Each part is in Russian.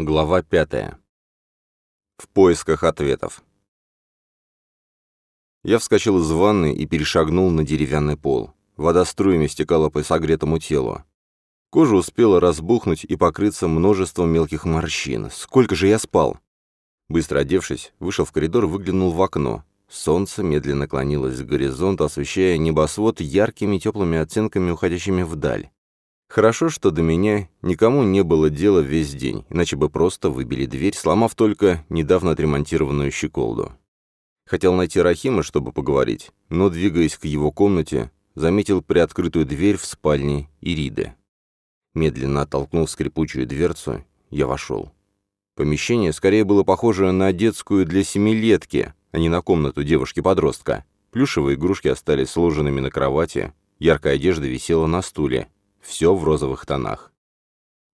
Глава пятая. В поисках ответов. Я вскочил из ванны и перешагнул на деревянный пол. Вода струями стекала по согретому телу. Кожа успела разбухнуть и покрыться множеством мелких морщин. Сколько же я спал? Быстро одевшись, вышел в коридор выглянул в окно. Солнце медленно клонилось к горизонту, освещая небосвод яркими теплыми оттенками, уходящими вдаль. Хорошо, что до меня никому не было дела весь день, иначе бы просто выбили дверь, сломав только недавно отремонтированную щеколду. Хотел найти Рахима, чтобы поговорить, но, двигаясь к его комнате, заметил приоткрытую дверь в спальне Ириды. Медленно оттолкнув скрипучую дверцу, я вошел. Помещение скорее было похоже на детскую для семилетки, а не на комнату девушки-подростка. Плюшевые игрушки остались сложенными на кровати, яркая одежда висела на стуле, все в розовых тонах.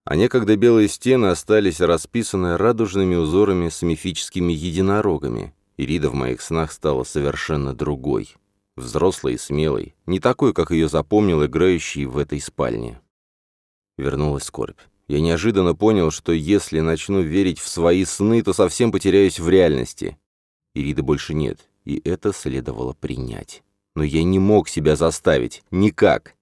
А некогда белые стены остались расписаны радужными узорами с мифическими единорогами. Ирида в моих снах стала совершенно другой. Взрослой и смелой, не такой, как ее запомнил играющий в этой спальне. Вернулась скорбь. Я неожиданно понял, что если начну верить в свои сны, то совсем потеряюсь в реальности. Ириды больше нет, и это следовало принять. Но я не мог себя заставить. Никак.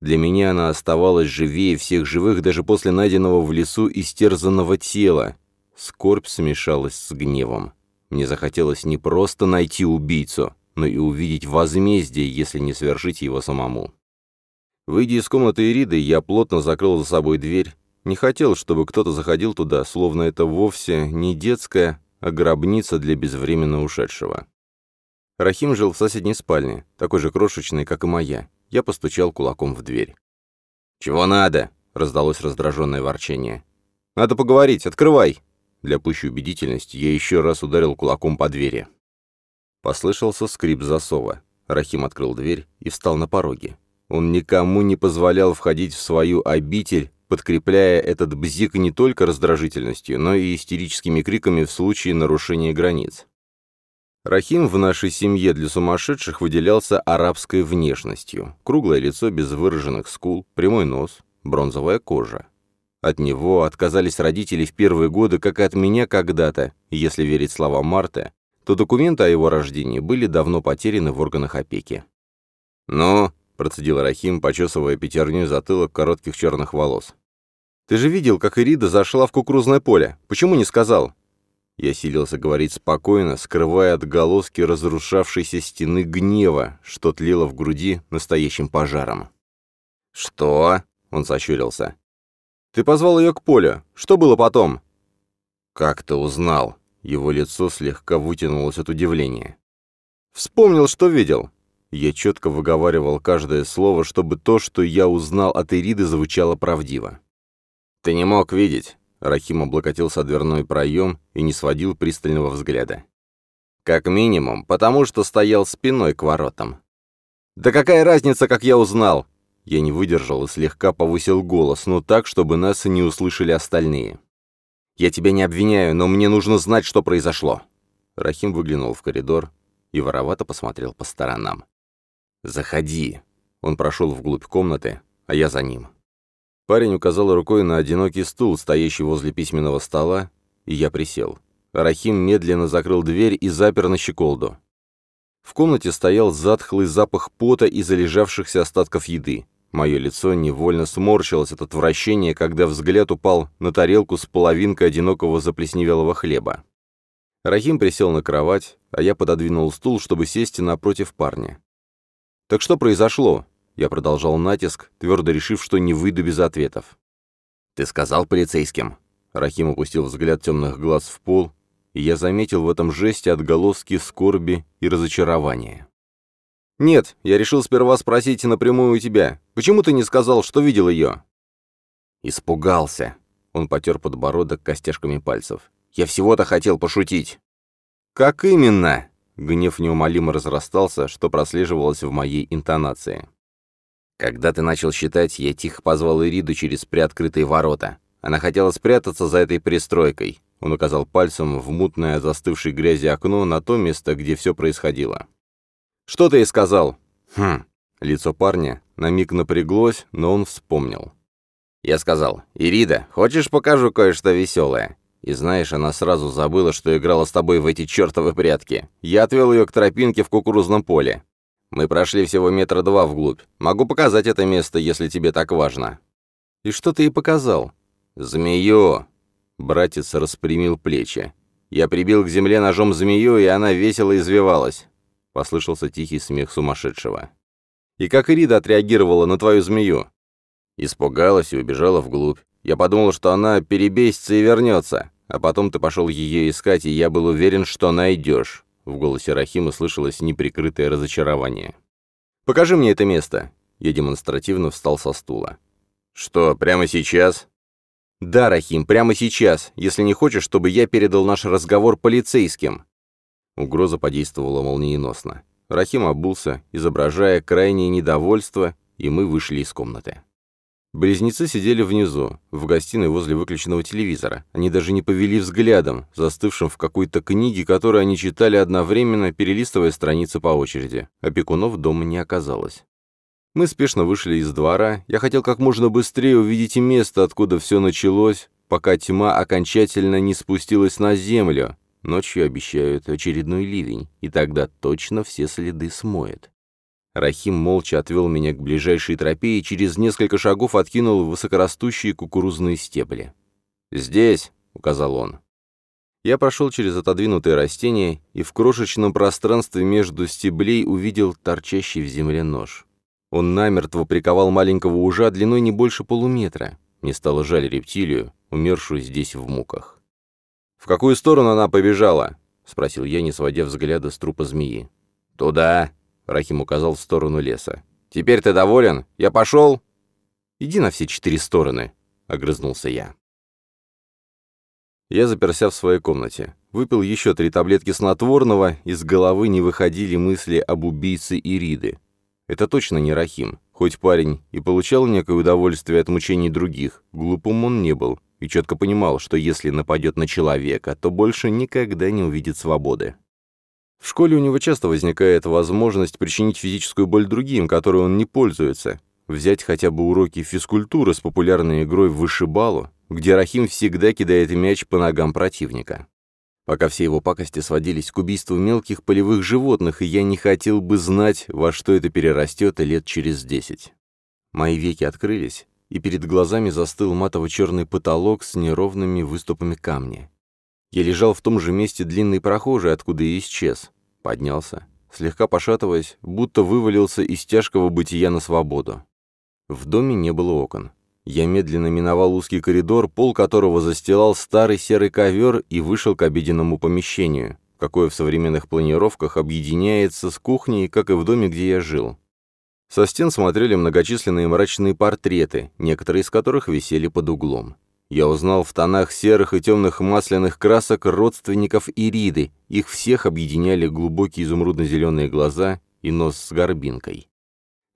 Для меня она оставалась живее всех живых даже после найденного в лесу истерзанного тела. Скорбь смешалась с гневом. Мне захотелось не просто найти убийцу, но и увидеть возмездие, если не совершить его самому. Выйдя из комнаты Ириды, я плотно закрыл за собой дверь. Не хотел, чтобы кто-то заходил туда, словно это вовсе не детская, а гробница для безвременно ушедшего. Рахим жил в соседней спальне, такой же крошечной, как и моя. Я постучал кулаком в дверь. «Чего надо?» — раздалось раздраженное ворчание. «Надо поговорить, открывай!» Для пущей убедительности я еще раз ударил кулаком по двери. Послышался скрип засова. Рахим открыл дверь и встал на пороге. Он никому не позволял входить в свою обитель, подкрепляя этот бзик не только раздражительностью, но и истерическими криками в случае нарушения границ. Рахим в нашей семье для сумасшедших выделялся арабской внешностью. Круглое лицо без выраженных скул, прямой нос, бронзовая кожа. От него отказались родители в первые годы, как и от меня когда-то, если верить словам Марты, то документы о его рождении были давно потеряны в органах опеки. «Ну», — процедил Рахим, почесывая пятерню затылок коротких черных волос. «Ты же видел, как Ирида зашла в кукурузное поле. Почему не сказал?» Я силился говорить спокойно, скрывая отголоски разрушавшейся стены гнева, что тлело в груди настоящим пожаром. «Что?» — он сощурился. «Ты позвал ее к полю. Что было потом?» «Как ты узнал?» Его лицо слегка вытянулось от удивления. «Вспомнил, что видел». Я четко выговаривал каждое слово, чтобы то, что я узнал от Ириды, звучало правдиво. «Ты не мог видеть. Рахим облокотился о дверной проем и не сводил пристального взгляда. «Как минимум, потому что стоял спиной к воротам». «Да какая разница, как я узнал?» Я не выдержал и слегка повысил голос, но так, чтобы нас не услышали остальные. «Я тебя не обвиняю, но мне нужно знать, что произошло». Рахим выглянул в коридор и воровато посмотрел по сторонам. «Заходи». Он прошел вглубь комнаты, а я за ним. Парень указал рукой на одинокий стул, стоящий возле письменного стола, и я присел. Рахим медленно закрыл дверь и запер на щеколду. В комнате стоял затхлый запах пота и залежавшихся остатков еды. Мое лицо невольно сморщилось от отвращения, когда взгляд упал на тарелку с половинкой одинокого заплесневелого хлеба. Рахим присел на кровать, а я пододвинул стул, чтобы сесть напротив парня. «Так что произошло?» Я продолжал натиск, твердо решив, что не выйду без ответов. «Ты сказал полицейским?» Рахим опустил взгляд темных глаз в пол, и я заметил в этом жесте отголоски скорби и разочарования. «Нет, я решил сперва спросить напрямую у тебя. Почему ты не сказал, что видел ее?» «Испугался». Он потер подбородок костяшками пальцев. «Я всего-то хотел пошутить». «Как именно?» Гнев неумолимо разрастался, что прослеживалось в моей интонации. Когда ты начал считать, я тихо позвал Ириду через приоткрытые ворота. Она хотела спрятаться за этой пристройкой. Он указал пальцем в мутное застывшей грязи окно на то место, где все происходило. «Что ты ей сказал?» «Хм». Лицо парня на миг напряглось, но он вспомнил. Я сказал, «Ирида, хочешь покажу кое-что веселое?» И знаешь, она сразу забыла, что играла с тобой в эти чертовы прятки. Я отвел ее к тропинке в кукурузном поле. Мы прошли всего метра два вглубь. Могу показать это место, если тебе так важно». «И что ты ей показал?» «Змею!» Братец распрямил плечи. Я прибил к земле ножом змею, и она весело извивалась. Послышался тихий смех сумасшедшего. «И как Ирида отреагировала на твою змею?» Испугалась и убежала вглубь. Я подумал, что она перебесится и вернется. А потом ты пошел ее искать, и я был уверен, что найдешь. В голосе Рахима слышалось неприкрытое разочарование. «Покажи мне это место!» Я демонстративно встал со стула. «Что, прямо сейчас?» «Да, Рахим, прямо сейчас, если не хочешь, чтобы я передал наш разговор полицейским». Угроза подействовала молниеносно. Рахим обулся, изображая крайнее недовольство, и мы вышли из комнаты. Близнецы сидели внизу, в гостиной возле выключенного телевизора. Они даже не повели взглядом, застывшим в какой-то книге, которую они читали одновременно, перелистывая страницы по очереди. Опекунов дома не оказалось. Мы спешно вышли из двора. Я хотел как можно быстрее увидеть место, откуда все началось, пока тьма окончательно не спустилась на землю. Ночью обещают очередной ливень, и тогда точно все следы смоет. Рахим молча отвел меня к ближайшей тропе и через несколько шагов откинул высокорастущие кукурузные стебли. «Здесь», — указал он. Я прошел через отодвинутые растения и в крошечном пространстве между стеблей увидел торчащий в земле нож. Он намертво приковал маленького ужа длиной не больше полуметра. Мне стало жаль рептилию, умершую здесь в муках. «В какую сторону она побежала?» — спросил я, не сводя взгляда с трупа змеи. «Туда», Рахим указал в сторону леса. «Теперь ты доволен? Я пошел?» «Иди на все четыре стороны», — огрызнулся я. Я заперся в своей комнате. Выпил еще три таблетки снотворного, из головы не выходили мысли об убийце Ириды. Это точно не Рахим. Хоть парень и получал некое удовольствие от мучений других, глупым он не был и четко понимал, что если нападет на человека, то больше никогда не увидит свободы. В школе у него часто возникает возможность причинить физическую боль другим, которой он не пользуется. Взять хотя бы уроки физкультуры с популярной игрой в вышибалу, где Рахим всегда кидает мяч по ногам противника. Пока все его пакости сводились к убийству мелких полевых животных, и я не хотел бы знать, во что это перерастет лет через десять. Мои веки открылись, и перед глазами застыл матово-черный потолок с неровными выступами камня. Я лежал в том же месте длинной прохожей, откуда и исчез. Поднялся, слегка пошатываясь, будто вывалился из тяжкого бытия на свободу. В доме не было окон. Я медленно миновал узкий коридор, пол которого застилал старый серый ковер и вышел к обеденному помещению, какое в современных планировках объединяется с кухней, как и в доме, где я жил. Со стен смотрели многочисленные мрачные портреты, некоторые из которых висели под углом. Я узнал в тонах серых и темных масляных красок родственников Ириды. Их всех объединяли глубокие изумрудно-зеленые глаза и нос с горбинкой.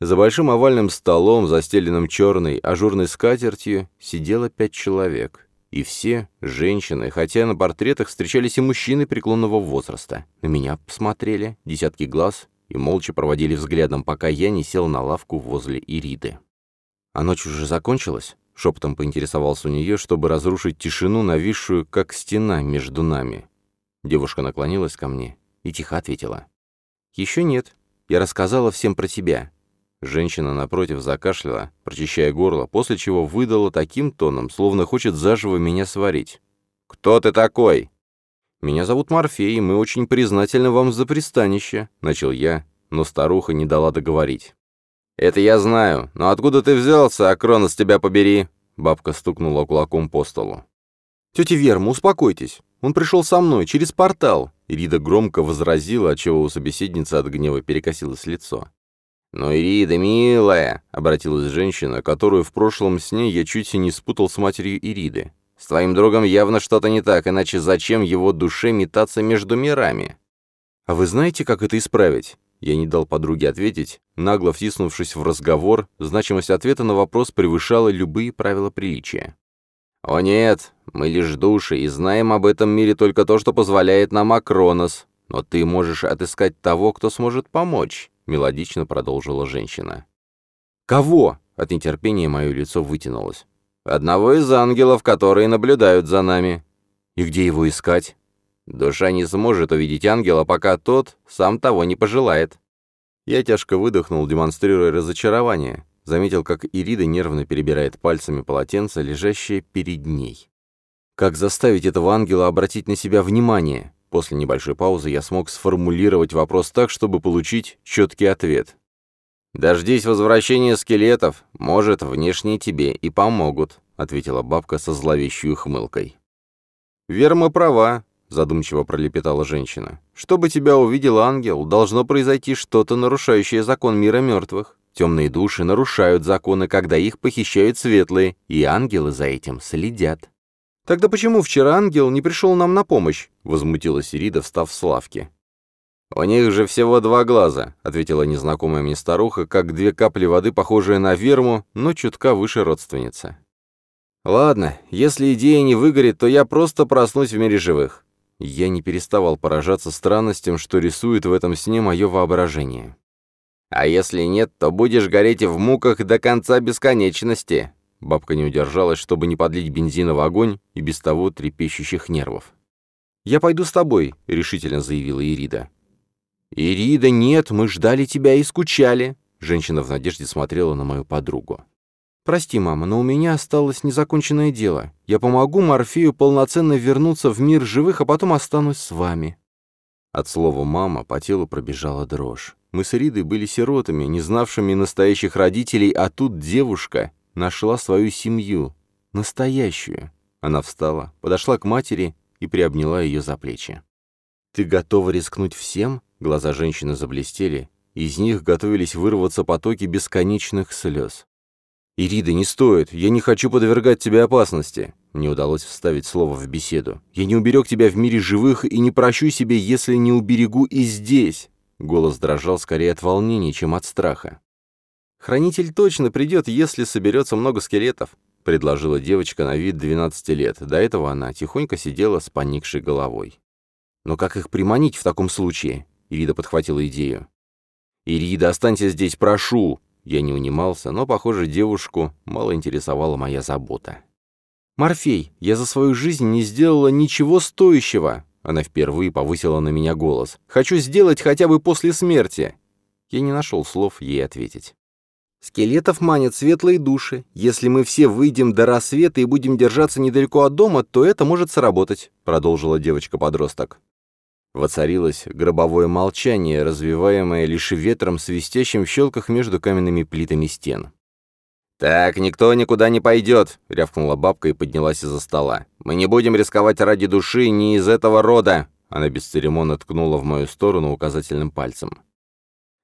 За большим овальным столом, застеленным черной ажурной скатертью, сидело пять человек. И все женщины, хотя на портретах встречались и мужчины преклонного возраста. На меня посмотрели, десятки глаз, и молча проводили взглядом, пока я не сел на лавку возле Ириды. А ночь уже закончилась? Шепотом поинтересовался у нее, чтобы разрушить тишину, нависшую, как стена между нами. Девушка наклонилась ко мне и тихо ответила. «Еще нет. Я рассказала всем про тебя». Женщина напротив закашляла, прочищая горло, после чего выдала таким тоном, словно хочет заживо меня сварить. «Кто ты такой?» «Меня зовут Морфей, и мы очень признательны вам за пристанище», — начал я, но старуха не дала договорить. «Это я знаю. Но откуда ты взялся, Акронос, тебя побери?» Бабка стукнула кулаком по столу. «Тетя Верма, успокойтесь. Он пришел со мной, через портал». Ирида громко возразила, отчего у собеседницы от гнева перекосилось лицо. «Но, Ирида, милая!» — обратилась женщина, которую в прошлом сне я чуть не спутал с матерью Ириды. «С твоим другом явно что-то не так, иначе зачем его душе метаться между мирами?» «А вы знаете, как это исправить?» Я не дал подруге ответить, нагло втиснувшись в разговор, значимость ответа на вопрос превышала любые правила приличия. «О нет, мы лишь души и знаем об этом мире только то, что позволяет нам Акронос, но ты можешь отыскать того, кто сможет помочь», — мелодично продолжила женщина. «Кого?» — от нетерпения мое лицо вытянулось. «Одного из ангелов, которые наблюдают за нами». «И где его искать?» «Душа не сможет увидеть ангела, пока тот сам того не пожелает». Я тяжко выдохнул, демонстрируя разочарование. Заметил, как Ирида нервно перебирает пальцами полотенце, лежащее перед ней. Как заставить этого ангела обратить на себя внимание? После небольшой паузы я смог сформулировать вопрос так, чтобы получить четкий ответ. «Дождись возвращения скелетов, может, внешне тебе и помогут», ответила бабка со зловещей хмылкой. «Верма права», — задумчиво пролепетала женщина. «Чтобы тебя увидел ангел, должно произойти что-то, нарушающее закон мира мертвых. Темные души нарушают законы, когда их похищают светлые, и ангелы за этим следят. «Тогда почему вчера ангел не пришел нам на помощь?» — возмутилась Ирида, встав с лавки. «У них же всего два глаза», — ответила незнакомая мне старуха, как две капли воды, похожие на верму, но чутка выше родственница. «Ладно, если идея не выгорит, то я просто проснусь в мире живых». Я не переставал поражаться странностям, что рисует в этом сне мое воображение. А если нет, то будешь гореть в муках до конца бесконечности». Бабка не удержалась, чтобы не подлить бензина в огонь и без того трепещущих нервов. «Я пойду с тобой», — решительно заявила Ирида. «Ирида, нет, мы ждали тебя и скучали», — женщина в надежде смотрела на мою подругу. «Прости, мама, но у меня осталось незаконченное дело. Я помогу Морфею полноценно вернуться в мир живых, а потом останусь с вами». От слова «мама» по телу пробежала дрожь. Мы с Ридой были сиротами, не знавшими настоящих родителей, а тут девушка нашла свою семью. Настоящую. Она встала, подошла к матери и приобняла ее за плечи. «Ты готова рискнуть всем?» Глаза женщины заблестели. Из них готовились вырваться потоки бесконечных слез. «Ирида, не стоит. Я не хочу подвергать тебе опасности». Мне удалось вставить слово в беседу. «Я не уберег тебя в мире живых и не прощу себе, если не уберегу и здесь. Голос дрожал скорее от волнения, чем от страха. «Хранитель точно придет, если соберется много скелетов», — предложила девочка на вид 12 лет. До этого она тихонько сидела с поникшей головой. «Но как их приманить в таком случае?» — Ирида подхватила идею. «Ирида, останься здесь, прошу!» Я не унимался, но, похоже, девушку мало интересовала моя забота. «Морфей, я за свою жизнь не сделала ничего стоящего!» Она впервые повысила на меня голос. «Хочу сделать хотя бы после смерти!» Я не нашел слов ей ответить. «Скелетов манят светлые души. Если мы все выйдем до рассвета и будем держаться недалеко от дома, то это может сработать», — продолжила девочка-подросток. Воцарилось гробовое молчание, развиваемое лишь ветром, свистящим в щелках между каменными плитами стен. «Так, никто никуда не пойдет», — рявкнула бабка и поднялась из-за стола. «Мы не будем рисковать ради души не из этого рода», — она бесцеремонно ткнула в мою сторону указательным пальцем.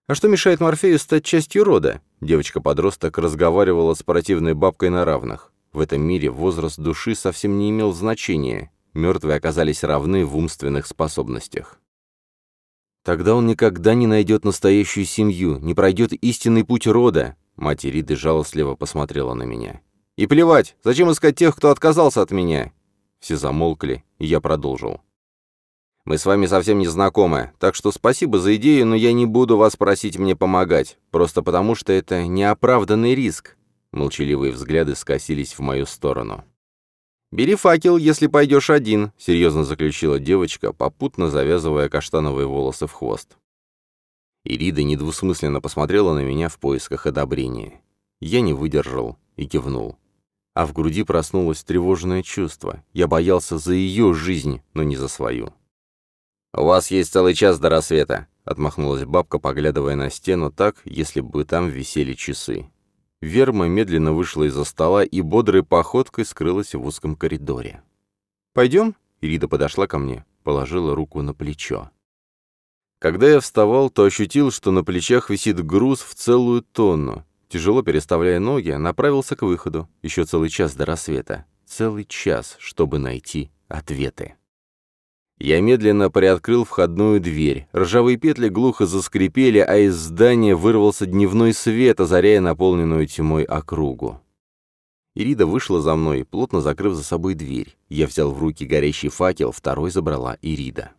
«А что мешает Морфею стать частью рода?» Девочка-подросток разговаривала с противной бабкой на равных. В этом мире возраст души совсем не имел значения. Мертвые оказались равны в умственных способностях. Тогда он никогда не найдет настоящую семью, не пройдет истинный путь рода, Мать Ириды жалостливо посмотрела на меня. «И плевать, зачем искать тех, кто отказался от меня?» Все замолкли, и я продолжил. «Мы с вами совсем не знакомы, так что спасибо за идею, но я не буду вас просить мне помогать, просто потому что это неоправданный риск». Молчаливые взгляды скосились в мою сторону. «Бери факел, если пойдешь один», — серьезно заключила девочка, попутно завязывая каштановые волосы в хвост. Ирида недвусмысленно посмотрела на меня в поисках одобрения. Я не выдержал и кивнул. А в груди проснулось тревожное чувство. Я боялся за ее жизнь, но не за свою. «У вас есть целый час до рассвета», — отмахнулась бабка, поглядывая на стену так, если бы там висели часы. Верма медленно вышла из-за стола и бодрой походкой скрылась в узком коридоре. «Пойдем?» — Ирида подошла ко мне, положила руку на плечо. Когда я вставал, то ощутил, что на плечах висит груз в целую тонну. Тяжело переставляя ноги, направился к выходу. Еще целый час до рассвета. Целый час, чтобы найти ответы. Я медленно приоткрыл входную дверь. Ржавые петли глухо заскрипели, а из здания вырвался дневной свет, озаряя наполненную тьмой округу. Ирида вышла за мной, плотно закрыв за собой дверь. Я взял в руки горящий факел, второй забрала Ирида.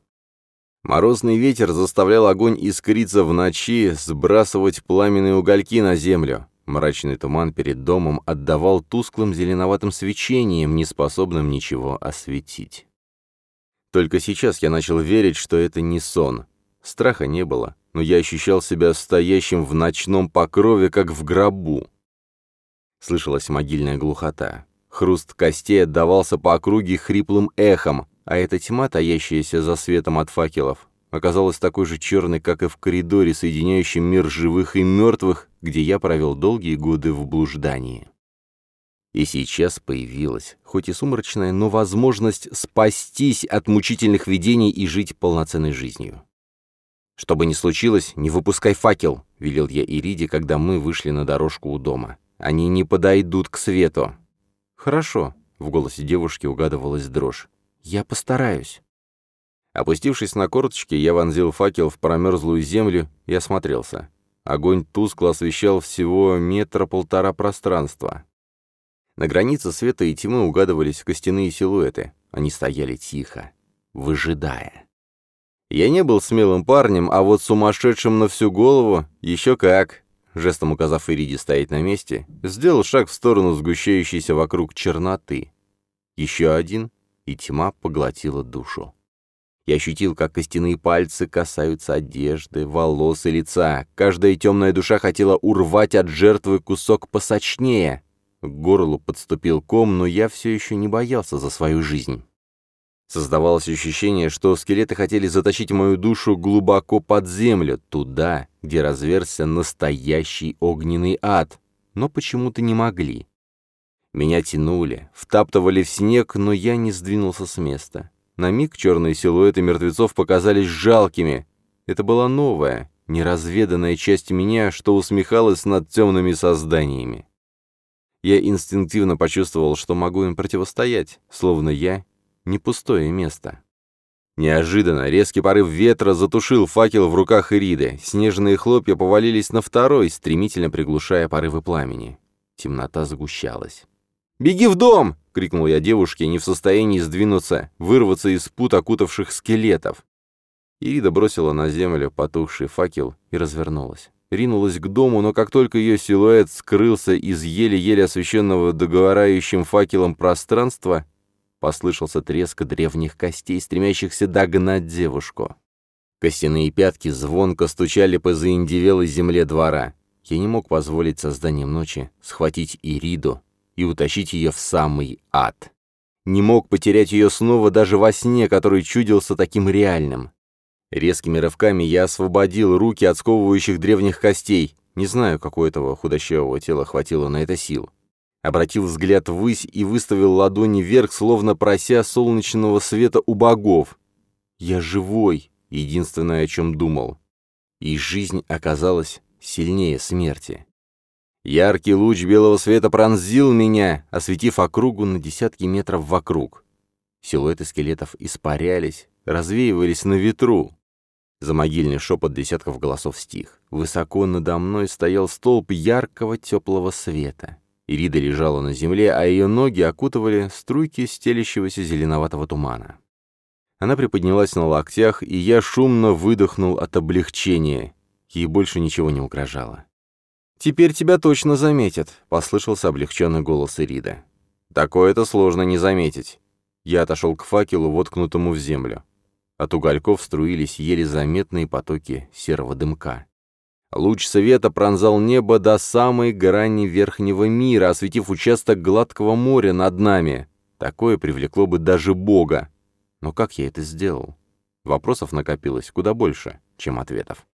Морозный ветер заставлял огонь искриться в ночи, сбрасывать пламенные угольки на землю. Мрачный туман перед домом отдавал тусклым зеленоватым свечением, неспособным ничего осветить. Только сейчас я начал верить, что это не сон. Страха не было, но я ощущал себя стоящим в ночном покрове, как в гробу. Слышалась могильная глухота. Хруст костей отдавался по округе хриплым эхом, а эта тьма, таящаяся за светом от факелов, оказалась такой же черной, как и в коридоре, соединяющем мир живых и мертвых, где я провел долгие годы в блуждании. И сейчас появилась, хоть и сумрачная, но возможность спастись от мучительных видений и жить полноценной жизнью. «Что бы ни случилось, не выпускай факел», — велел я Ириде, когда мы вышли на дорожку у дома. «Они не подойдут к свету». «Хорошо», — в голосе девушки угадывалась дрожь. «Я постараюсь». Опустившись на корточки, я вонзил факел в промерзлую землю и осмотрелся. Огонь тускло освещал всего метра-полтора пространства. На границе света и тьмы угадывались костяные силуэты. Они стояли тихо, выжидая. Я не был смелым парнем, а вот сумасшедшим на всю голову еще как. Жестом указав Ириде стоять на месте, сделал шаг в сторону сгущающейся вокруг черноты. Еще один, и тьма поглотила душу. Я ощутил, как костяные пальцы касаются одежды, волос и лица. Каждая темная душа хотела урвать от жертвы кусок посочнее. К горлу подступил ком, но я все еще не боялся за свою жизнь. Создавалось ощущение, что скелеты хотели затащить мою душу глубоко под землю, туда, где разверзся настоящий огненный ад, но почему-то не могли. Меня тянули, втаптывали в снег, но я не сдвинулся с места. На миг черные силуэты мертвецов показались жалкими. Это была новая, неразведанная часть меня, что усмехалась над темными созданиями. Я инстинктивно почувствовал, что могу им противостоять, словно я не пустое место. Неожиданно резкий порыв ветра затушил факел в руках Ириды. Снежные хлопья повалились на второй, стремительно приглушая порывы пламени. Темнота сгущалась. «Беги в дом!» — крикнул я девушке, не в состоянии сдвинуться, вырваться из пут окутавших скелетов. Ирида бросила на землю потухший факел и развернулась. Ринулась к дому, но как только ее силуэт скрылся из еле-еле освещенного договорающим факелом пространства, послышался треск древних костей, стремящихся догнать девушку. Костяные пятки звонко стучали по заиндевелой земле двора. Я не мог позволить созданием ночи схватить Ириду и утащить ее в самый ад. Не мог потерять ее снова даже во сне, который чудился таким реальным. Резкими рывками я освободил руки от сковывающих древних костей. Не знаю, какой этого худощавого тела хватило на это сил. Обратил взгляд ввысь и выставил ладони вверх, словно прося солнечного света у богов. «Я живой!» — единственное, о чем думал. И жизнь оказалась сильнее смерти. Яркий луч белого света пронзил меня, осветив округу на десятки метров вокруг. Силуэты скелетов испарялись, развеивались на ветру. За могильный шепот десятков голосов стих. Высоко надо мной стоял столб яркого теплого света. Ирида лежала на земле, а ее ноги окутывали струйки стелящегося зеленоватого тумана. Она приподнялась на локтях, и я шумно выдохнул от облегчения. Ей больше ничего не угрожало. «Теперь тебя точно заметят», — послышался облегченный голос Ирида. «Такое-то сложно не заметить». Я отошел к факелу, воткнутому в землю. От угольков струились еле заметные потоки серого дымка. Луч света пронзал небо до самой грани верхнего мира, осветив участок гладкого моря над нами. Такое привлекло бы даже Бога. Но как я это сделал? Вопросов накопилось куда больше, чем ответов.